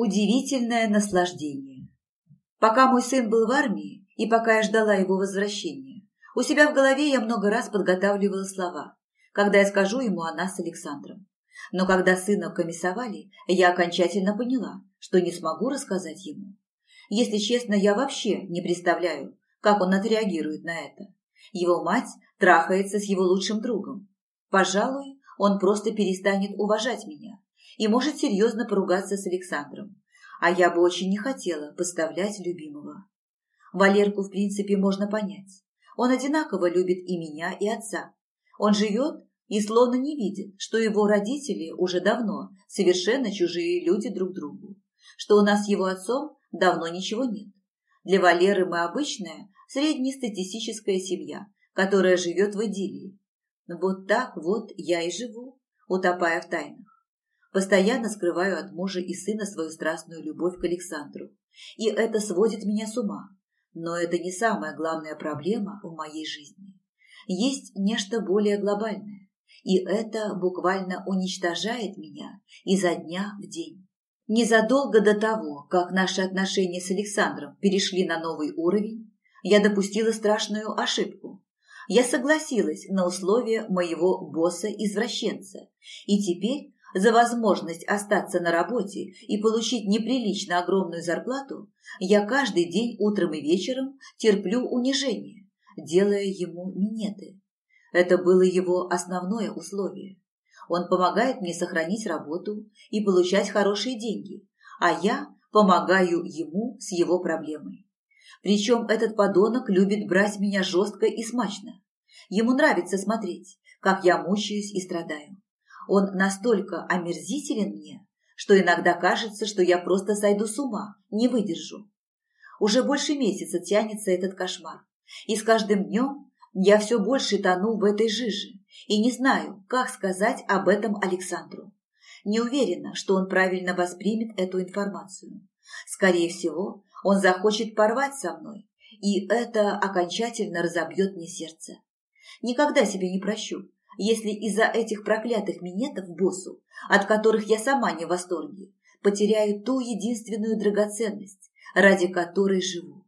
Удивительное наслаждение. Пока мой сын был в армии и пока я ждала его возвращения, у себя в голове я много раз подготавливала слова, когда я скажу ему о нас с Александром. Но когда сына комиссовали, я окончательно поняла, что не смогу рассказать ему. Если честно, я вообще не представляю, как он отреагирует на это. Его мать трахается с его лучшим другом. Пожалуй, он просто перестанет уважать меня и может серьезно поругаться с Александром. А я бы очень не хотела поставлять любимого. Валерку, в принципе, можно понять. Он одинаково любит и меня, и отца. Он живет и словно не видит, что его родители уже давно совершенно чужие люди друг другу, что у нас с его отцом давно ничего нет. Для Валеры мы обычная среднестатистическая семья, которая живет в идиллии. Вот так вот я и живу, утопая в тайнах. Постоянно скрываю от мужа и сына свою страстную любовь к Александру. И это сводит меня с ума. Но это не самая главная проблема в моей жизни. Есть нечто более глобальное. И это буквально уничтожает меня изо дня в день. Незадолго до того, как наши отношения с Александром перешли на новый уровень, я допустила страшную ошибку. Я согласилась на условия моего босса-извращенца, и теперь за возможность остаться на работе и получить неприлично огромную зарплату я каждый день утром и вечером терплю унижение, делая ему минеты. Это было его основное условие. Он помогает мне сохранить работу и получать хорошие деньги, а я помогаю ему с его проблемой. Причем этот подонок любит брать меня жестко и смачно. Ему нравится смотреть, как я мучаюсь и страдаю. Он настолько омерзителен мне, что иногда кажется, что я просто сойду с ума, не выдержу. Уже больше месяца тянется этот кошмар, и с каждым днем я все больше тону в этой жиже и не знаю, как сказать об этом Александру. Не уверена, что он правильно воспримет эту информацию. Скорее всего, он захочет порвать со мной, и это окончательно разобьет мне сердце. Никогда себе не прощу, если из-за этих проклятых минетов боссу, от которых я сама не в восторге, потеряю ту единственную драгоценность, ради которой живу.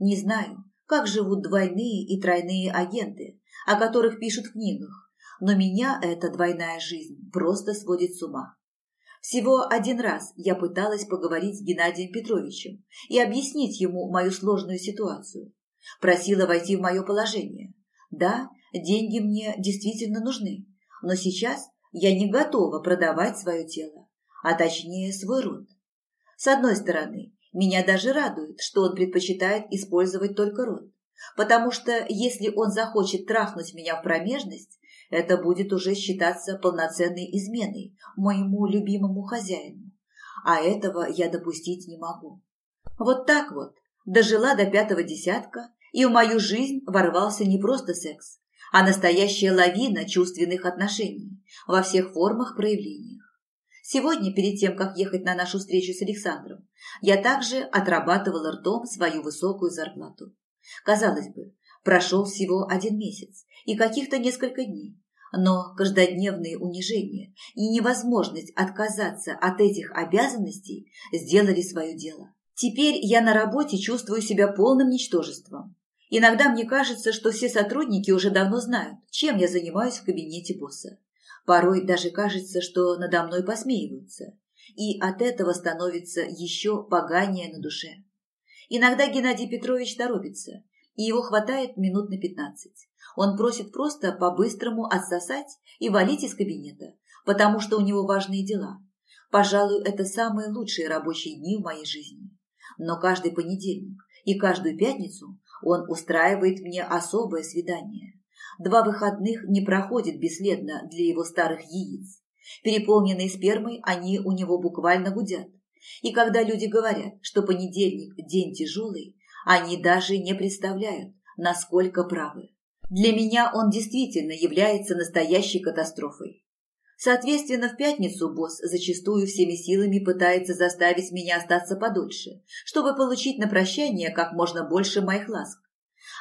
Не знаю, как живут двойные и тройные агенты, о которых пишут в книгах, но меня эта двойная жизнь просто сводит с ума. Всего один раз я пыталась поговорить с Геннадием Петровичем и объяснить ему мою сложную ситуацию. Просила войти в мое положение. Да, деньги мне действительно нужны, но сейчас я не готова продавать свое тело, а точнее свой род. С одной стороны, меня даже радует, что он предпочитает использовать только род, потому что если он захочет трахнуть меня в промежность, это будет уже считаться полноценной изменой моему любимому хозяину. А этого я допустить не могу. Вот так вот, дожила до пятого десятка, и в мою жизнь ворвался не просто секс, а настоящая лавина чувственных отношений во всех формах проявлениях. Сегодня, перед тем, как ехать на нашу встречу с Александром, я также отрабатывала ртом свою высокую зарплату. Казалось бы, прошел всего один месяц и каких-то несколько дней, но каждодневные унижения и невозможность отказаться от этих обязанностей сделали свое дело. Теперь я на работе чувствую себя полным ничтожеством. Иногда мне кажется, что все сотрудники уже давно знают, чем я занимаюсь в кабинете босса. Порой даже кажется, что надо мной посмеиваются. И от этого становится еще поганее на душе. Иногда Геннадий Петрович торопится, и его хватает минут на пятнадцать. Он просит просто по-быстрому отсосать и валить из кабинета, потому что у него важные дела. Пожалуй, это самые лучшие рабочие дни в моей жизни. Но каждый понедельник и каждую пятницу он устраивает мне особое свидание. Два выходных не проходит бесследно для его старых яиц. Переполненные спермой, они у него буквально гудят. И когда люди говорят, что понедельник – день тяжелый, они даже не представляют, насколько правы. Для меня он действительно является настоящей катастрофой. Соответственно, в пятницу босс зачастую всеми силами пытается заставить меня остаться подольше, чтобы получить на прощание как можно больше моих ласк.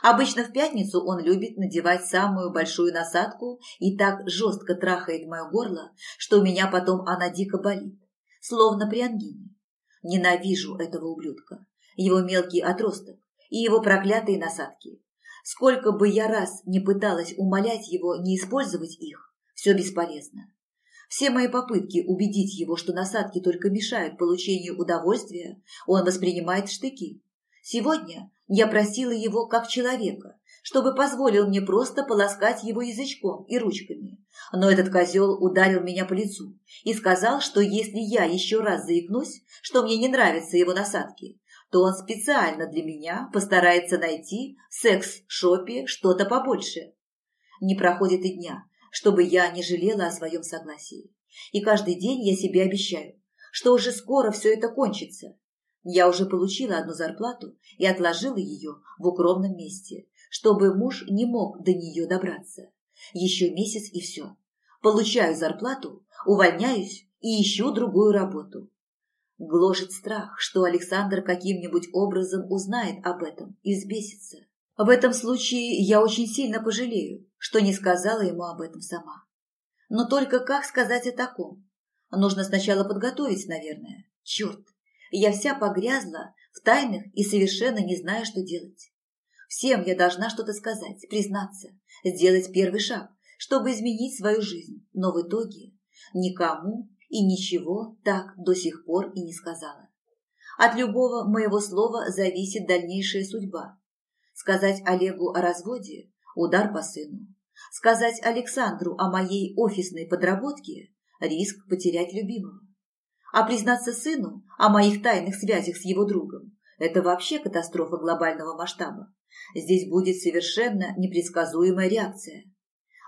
Обычно в пятницу он любит надевать самую большую насадку и так жестко трахает мое горло, что у меня потом она дико болит, словно при ангине. Ненавижу этого ублюдка, его мелкий отросток и его проклятые насадки. Сколько бы я раз не пыталась умолять его не использовать их, все бесполезно. Все мои попытки убедить его, что насадки только мешают получению удовольствия, он воспринимает штыки. Сегодня я просила его как человека, чтобы позволил мне просто полоскать его язычком и ручками. Но этот козел ударил меня по лицу и сказал, что если я еще раз заикнусь, что мне не нравятся его насадки, то он специально для меня постарается найти в секс-шопе что-то побольше. Не проходит и дня, чтобы я не жалела о своем согласии. И каждый день я себе обещаю, что уже скоро все это кончится. Я уже получила одну зарплату и отложила ее в укромном месте, чтобы муж не мог до нее добраться. Еще месяц и все. Получаю зарплату, увольняюсь и ищу другую работу. Гложет страх, что Александр каким-нибудь образом узнает об этом и взбесится. В этом случае я очень сильно пожалею, что не сказала ему об этом сама. Но только как сказать о таком? Нужно сначала подготовить, наверное. Черт, я вся погрязла в тайнах и совершенно не знаю, что делать. Всем я должна что-то сказать, признаться, сделать первый шаг, чтобы изменить свою жизнь, но в итоге никому и ничего так до сих пор и не сказала. От любого моего слова зависит дальнейшая судьба. Сказать Олегу о разводе – удар по сыну. Сказать Александру о моей офисной подработке – риск потерять любимого. А признаться сыну о моих тайных связях с его другом – это вообще катастрофа глобального масштаба. Здесь будет совершенно непредсказуемая реакция.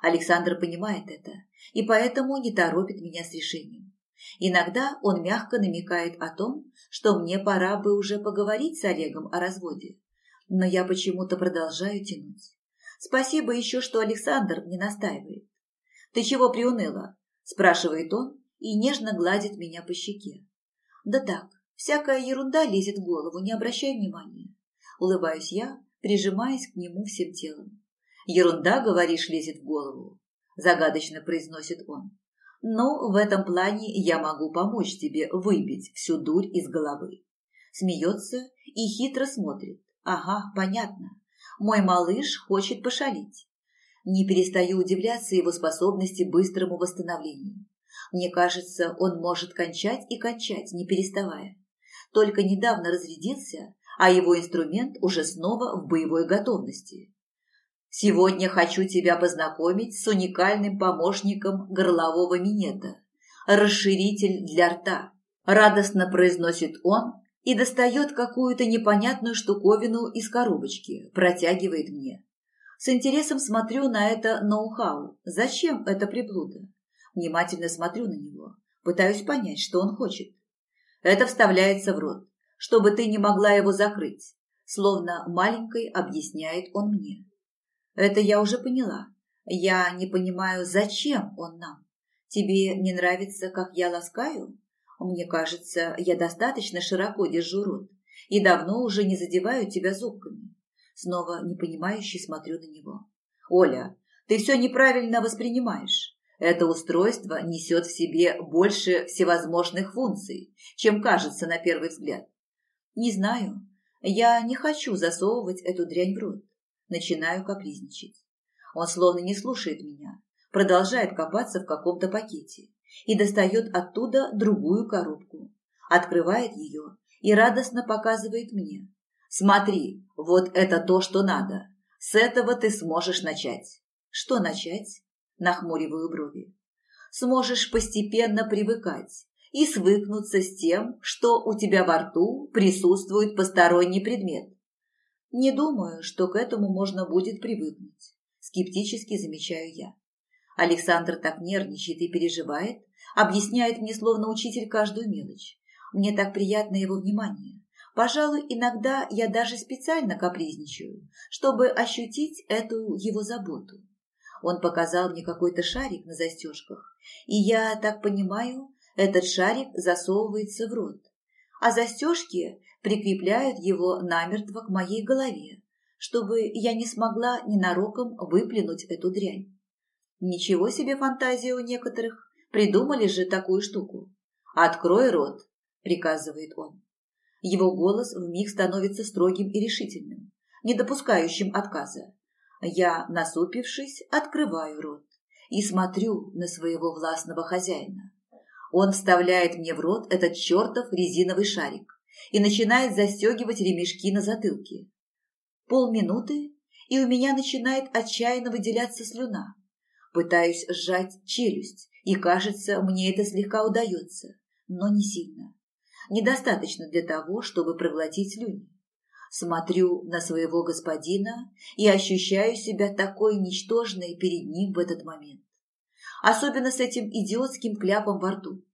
Александр понимает это и поэтому не торопит меня с решением. Иногда он мягко намекает о том, что мне пора бы уже поговорить с Олегом о разводе но я почему-то продолжаю тянуть. Спасибо еще, что Александр не настаивает. «Ты чего приуныла?» – спрашивает он и нежно гладит меня по щеке. «Да так, всякая ерунда лезет в голову, не обращай внимания». Улыбаюсь я, прижимаясь к нему всем телом. «Ерунда, говоришь, лезет в голову?» – загадочно произносит он. «Но в этом плане я могу помочь тебе выбить всю дурь из головы». Смеется и хитро смотрит, Ага, понятно. Мой малыш хочет пошалить. Не перестаю удивляться его способности быстрому восстановлению. Мне кажется, он может кончать и кончать, не переставая. Только недавно разрядился, а его инструмент уже снова в боевой готовности. Сегодня хочу тебя познакомить с уникальным помощником горлового минета. Расширитель для рта. Радостно произносит он, и достает какую-то непонятную штуковину из коробочки, протягивает мне. С интересом смотрю на это ноу-хау. Зачем это приблуда? Внимательно смотрю на него, пытаюсь понять, что он хочет. Это вставляется в рот, чтобы ты не могла его закрыть, словно маленькой объясняет он мне. Это я уже поняла. Я не понимаю, зачем он нам. Тебе не нравится, как я ласкаю? Мне кажется, я достаточно широко держу рот и давно уже не задеваю тебя зубками. Снова непонимающе смотрю на него. Оля, ты все неправильно воспринимаешь. Это устройство несет в себе больше всевозможных функций, чем кажется на первый взгляд. Не знаю. Я не хочу засовывать эту дрянь в рот. Начинаю капризничать. Он словно не слушает меня, продолжает копаться в каком-то пакете и достает оттуда другую коробку. Открывает ее и радостно показывает мне. «Смотри, вот это то, что надо. С этого ты сможешь начать». «Что начать?» – нахмуриваю брови. «Сможешь постепенно привыкать и свыкнуться с тем, что у тебя во рту присутствует посторонний предмет. Не думаю, что к этому можно будет привыкнуть», – скептически замечаю я. Александр так нервничает и переживает, объясняет мне словно учитель каждую мелочь. Мне так приятно его внимание. Пожалуй, иногда я даже специально капризничаю, чтобы ощутить эту его заботу. Он показал мне какой-то шарик на застежках, и я так понимаю, этот шарик засовывается в рот, а застежки прикрепляют его намертво к моей голове, чтобы я не смогла ненароком выплюнуть эту дрянь. Ничего себе фантазия у некоторых. Придумали же такую штуку. «Открой рот», – приказывает он. Его голос вмиг становится строгим и решительным, не допускающим отказа. Я, насупившись, открываю рот и смотрю на своего властного хозяина. Он вставляет мне в рот этот чертов резиновый шарик и начинает застегивать ремешки на затылке. Полминуты, и у меня начинает отчаянно выделяться слюна. Пытаюсь сжать челюсть, и, кажется, мне это слегка удается, но не сильно. Недостаточно для того, чтобы проглотить слюни. Смотрю на своего господина и ощущаю себя такой ничтожной перед ним в этот момент. Особенно с этим идиотским кляпом во рту.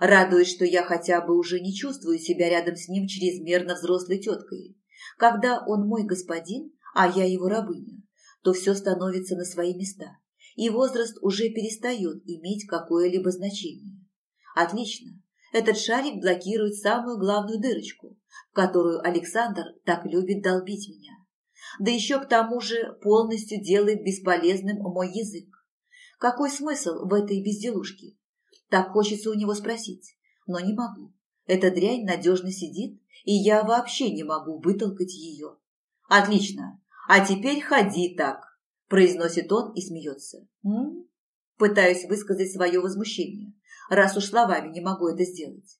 Радуюсь, что я хотя бы уже не чувствую себя рядом с ним чрезмерно взрослой теткой. Когда он мой господин, а я его рабыня, то все становится на свои места, и возраст уже перестает иметь какое-либо значение. Отлично. Этот шарик блокирует самую главную дырочку, в которую Александр так любит долбить меня. Да еще к тому же полностью делает бесполезным мой язык. Какой смысл в этой безделушке? Так хочется у него спросить, но не могу. Эта дрянь надежно сидит, и я вообще не могу вытолкать ее. Отлично. А теперь ходи так, произносит он и смеется. М? Пытаюсь высказать свое возмущение, раз уж словами не могу это сделать.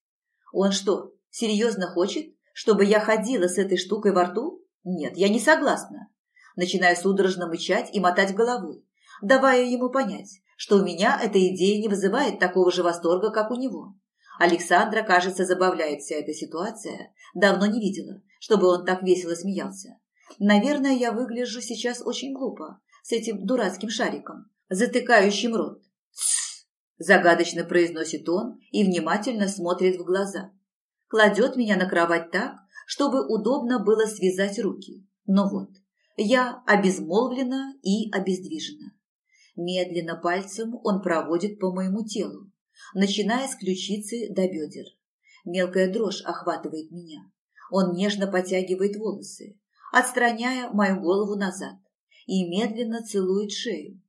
Он что, серьезно хочет, чтобы я ходила с этой штукой во рту? Нет, я не согласна. Начинаю судорожно мычать и мотать головой, давая ему понять, что у меня эта идея не вызывает такого же восторга, как у него. Александра, кажется, забавляет вся эта ситуация. Давно не видела, чтобы он так весело смеялся. Наверное, я выгляжу сейчас очень глупо, с этим дурацким шариком, затыкающим рот. «Тссс!» – загадочно произносит он и внимательно смотрит в глаза. Кладет меня на кровать так, чтобы удобно было связать руки. Но вот, я обезмолвлена и обездвижена. Медленно пальцем он проводит по моему телу, начиная с ключицы до бедер. Мелкая дрожь охватывает меня. Он нежно потягивает волосы, отстраняя мою голову назад, и медленно целует шею.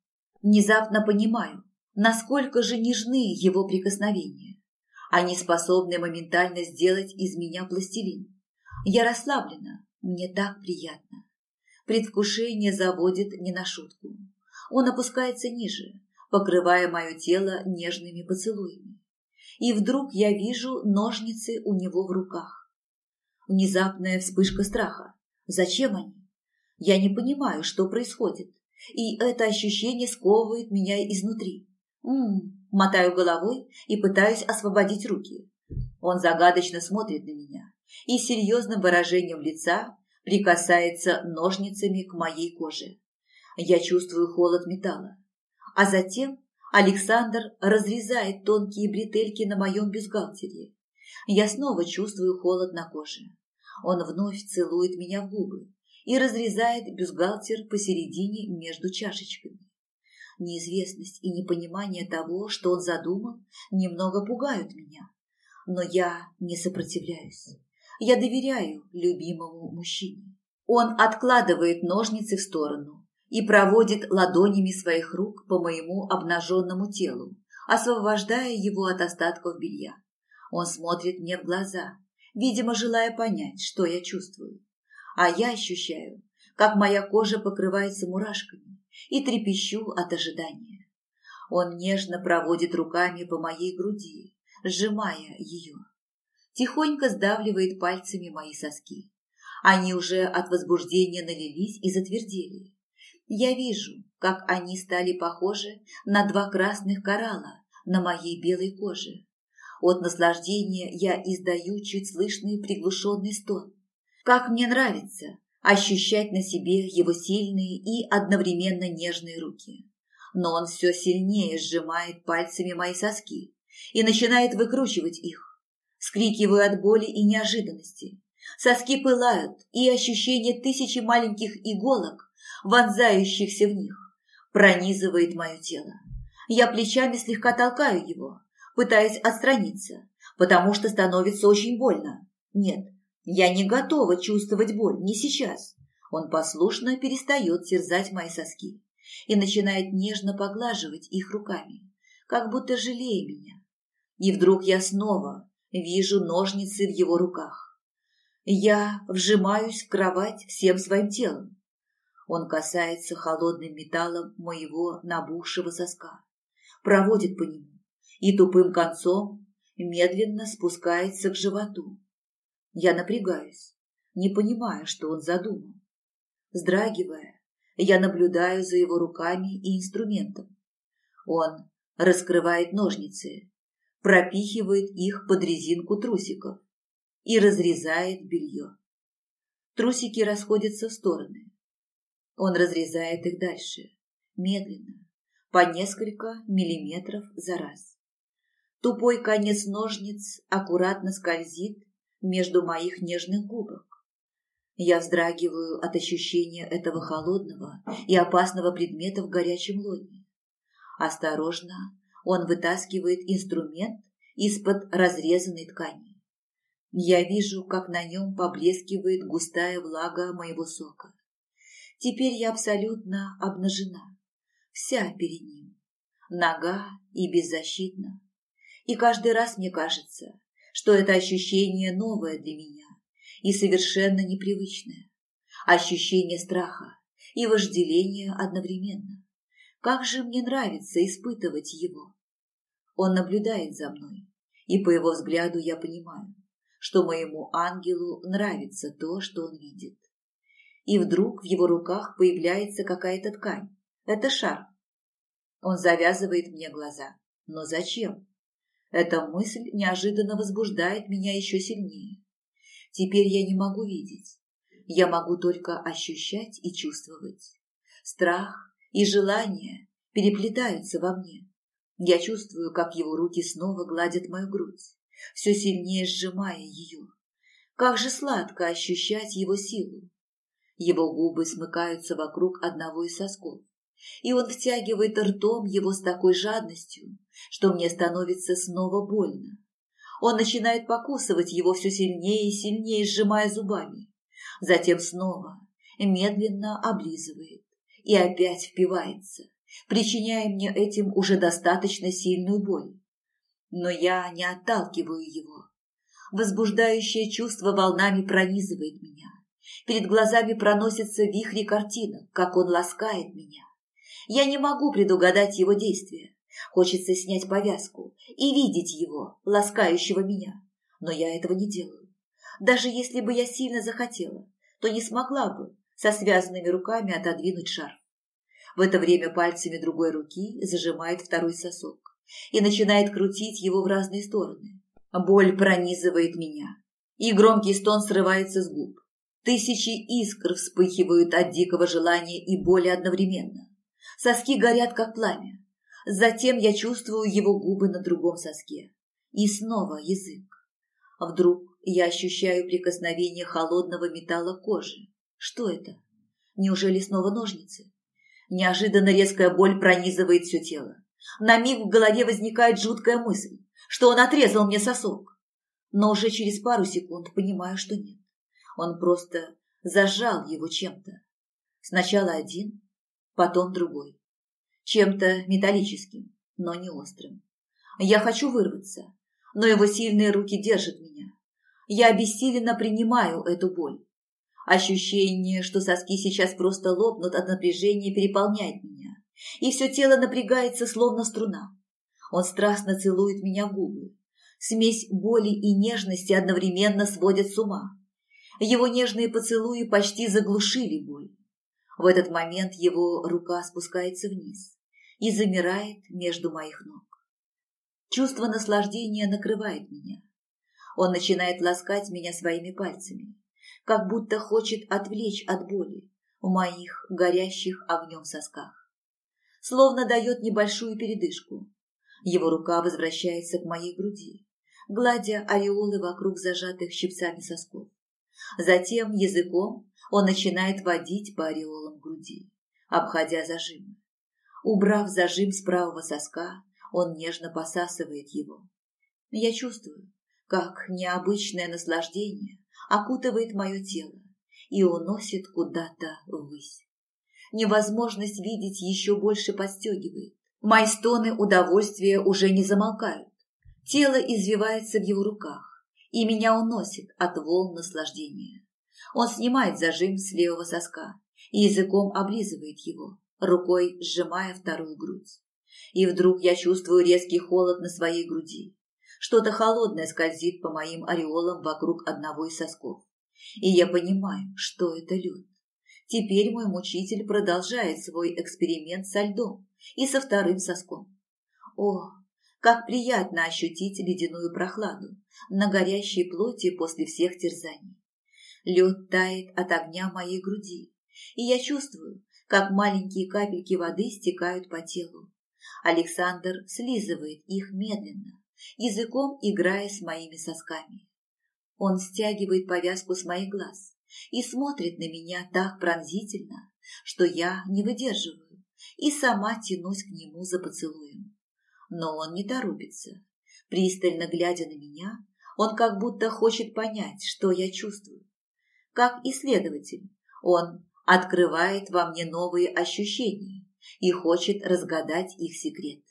Внезапно понимаю, насколько же нежны его прикосновения. Они способны моментально сделать из меня пластилин. Я расслаблена, мне так приятно. Предвкушение заводит не на шутку. Он опускается ниже, покрывая мое тело нежными поцелуями. И вдруг я вижу ножницы у него в руках. Внезапная вспышка страха. Зачем они? Я не понимаю, что происходит, и это ощущение сковывает меня изнутри. М-м, мотаю головой и пытаюсь освободить руки. Он загадочно смотрит на меня и серьезным выражением лица прикасается ножницами к моей коже. Я чувствую холод металла. А затем Александр разрезает тонкие бретельки на моем бюстгальтере. Я снова чувствую холод на коже. Он вновь целует меня в губы и разрезает бюстгальтер посередине между чашечками. Неизвестность и непонимание того, что он задумал, немного пугают меня. Но я не сопротивляюсь. Я доверяю любимому мужчине. Он откладывает ножницы в сторону, и проводит ладонями своих рук по моему обнаженному телу, освобождая его от остатков белья. Он смотрит мне в глаза, видимо, желая понять, что я чувствую. А я ощущаю, как моя кожа покрывается мурашками и трепещу от ожидания. Он нежно проводит руками по моей груди, сжимая ее. Тихонько сдавливает пальцами мои соски. Они уже от возбуждения налились и затвердели. Я вижу, как они стали похожи на два красных коралла на моей белой коже. От наслаждения я издаю чуть слышный приглушенный стон. Как мне нравится ощущать на себе его сильные и одновременно нежные руки. Но он все сильнее сжимает пальцами мои соски и начинает выкручивать их. Скрикиваю от боли и неожиданности. Соски пылают, и ощущение тысячи маленьких иголок вонзающихся в них, пронизывает мое тело. Я плечами слегка толкаю его, пытаясь отстраниться, потому что становится очень больно. Нет, я не готова чувствовать боль, не сейчас. Он послушно перестает терзать мои соски и начинает нежно поглаживать их руками, как будто жалея меня. И вдруг я снова вижу ножницы в его руках. Я вжимаюсь в кровать всем своим телом. Он касается холодным металлом моего набухшего соска, проводит по нему и тупым концом медленно спускается к животу. Я напрягаюсь, не понимая, что он задумал. Сдрагивая, я наблюдаю за его руками и инструментом. Он раскрывает ножницы, пропихивает их под резинку трусиков и разрезает белье. Трусики расходятся в стороны. Он разрезает их дальше, медленно, по несколько миллиметров за раз. Тупой конец ножниц аккуратно скользит между моих нежных губок. Я вздрагиваю от ощущения этого холодного и опасного предмета в горячем лоне. Осторожно он вытаскивает инструмент из-под разрезанной ткани. Я вижу, как на нем поблескивает густая влага моего сока. Теперь я абсолютно обнажена, вся перед ним, нога и беззащитна. И каждый раз мне кажется, что это ощущение новое для меня и совершенно непривычное. Ощущение страха и вожделения одновременно. Как же мне нравится испытывать его. Он наблюдает за мной, и по его взгляду я понимаю, что моему ангелу нравится то, что он видит. И вдруг в его руках появляется какая-то ткань. Это шар. Он завязывает мне глаза. Но зачем? Эта мысль неожиданно возбуждает меня еще сильнее. Теперь я не могу видеть. Я могу только ощущать и чувствовать. Страх и желание переплетаются во мне. Я чувствую, как его руки снова гладят мою грудь, все сильнее сжимая ее. Как же сладко ощущать его силу. Его губы смыкаются вокруг одного из сосков и он втягивает ртом его с такой жадностью, что мне становится снова больно. Он начинает покусывать его все сильнее и сильнее, сжимая зубами. Затем снова медленно облизывает и опять впивается, причиняя мне этим уже достаточно сильную боль. Но я не отталкиваю его. Возбуждающее чувство волнами пронизывает меня. Перед глазами проносятся вихри картинок, как он ласкает меня, я не могу предугадать его действия. Хочется снять повязку и видеть его, ласкающего меня. Но я этого не делаю. Даже если бы я сильно захотела, то не смогла бы со связанными руками отодвинуть шар. В это время пальцами другой руки зажимает второй сосок и начинает крутить его в разные стороны. Боль пронизывает меня, и громкий стон срывается с губ. Тысячи искр вспыхивают от дикого желания и боли одновременно. Соски горят, как пламя. Затем я чувствую его губы на другом соске. И снова язык. Вдруг я ощущаю прикосновение холодного металла кожи. Что это? Неужели снова ножницы? Неожиданно резкая боль пронизывает все тело. На миг в голове возникает жуткая мысль, что он отрезал мне сосок. Но уже через пару секунд понимаю, что нет. Он просто зажал его чем-то. Сначала один, потом другой. Чем-то металлическим, но не острым. Я хочу вырваться, но его сильные руки держат меня. Я обессиленно принимаю эту боль. Ощущение, что соски сейчас просто лопнут от напряжения, переполняет меня. И все тело напрягается, словно струна. Он страстно целует меня в губы. Смесь боли и нежности одновременно сводят с ума. Его нежные поцелуи почти заглушили боль. В этот момент его рука спускается вниз и замирает между моих ног. Чувство наслаждения накрывает меня. Он начинает ласкать меня своими пальцами, как будто хочет отвлечь от боли в моих горящих огнем сосках. Словно дает небольшую передышку. Его рука возвращается к моей груди, гладя ореолы вокруг зажатых щипцами сосков. Затем языком он начинает водить по ореолам груди, обходя зажимы. Убрав зажим с правого соска, он нежно посасывает его. Я чувствую, как необычное наслаждение окутывает мое тело и уносит куда-то ввысь. Невозможность видеть еще больше подстегивает. Мои стоны удовольствия уже не замолкают. Тело извивается в его руках, и меня уносит от волн наслаждения. Он снимает зажим с левого соска и языком облизывает его, рукой сжимая вторую грудь. И вдруг я чувствую резкий холод на своей груди. Что-то холодное скользит по моим ореолам вокруг одного из сосков. И я понимаю, что это лед. Теперь мой мучитель продолжает свой эксперимент со льдом и со вторым соском. О, как приятно ощутить ледяную прохладу на горящей плоти после всех терзаний. Лед тает от огня моей груди, и я чувствую, как маленькие капельки воды стекают по телу. Александр слизывает их медленно, языком играя с моими сосками. Он стягивает повязку с моих глаз и смотрит на меня так пронзительно, что я не выдерживаю и сама тянусь к нему за поцелуем. Но он не торопится. Пристально глядя на меня, он как будто хочет понять, что я чувствую. Как исследователь, он открывает во мне новые ощущения и хочет разгадать их секрет.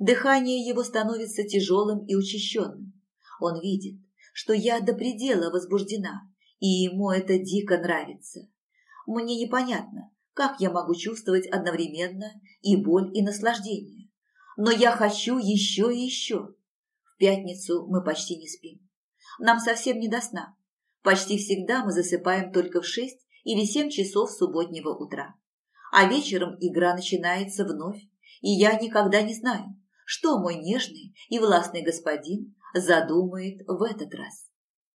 Дыхание его становится тяжелым и учащенным. Он видит, что я до предела возбуждена, и ему это дико нравится. Мне непонятно, как я могу чувствовать одновременно и боль, и наслаждение. Но я хочу еще и еще. В пятницу мы почти не спим. Нам совсем не до сна. Почти всегда мы засыпаем только в шесть или семь часов субботнего утра. А вечером игра начинается вновь, и я никогда не знаю, что мой нежный и властный господин задумает в этот раз.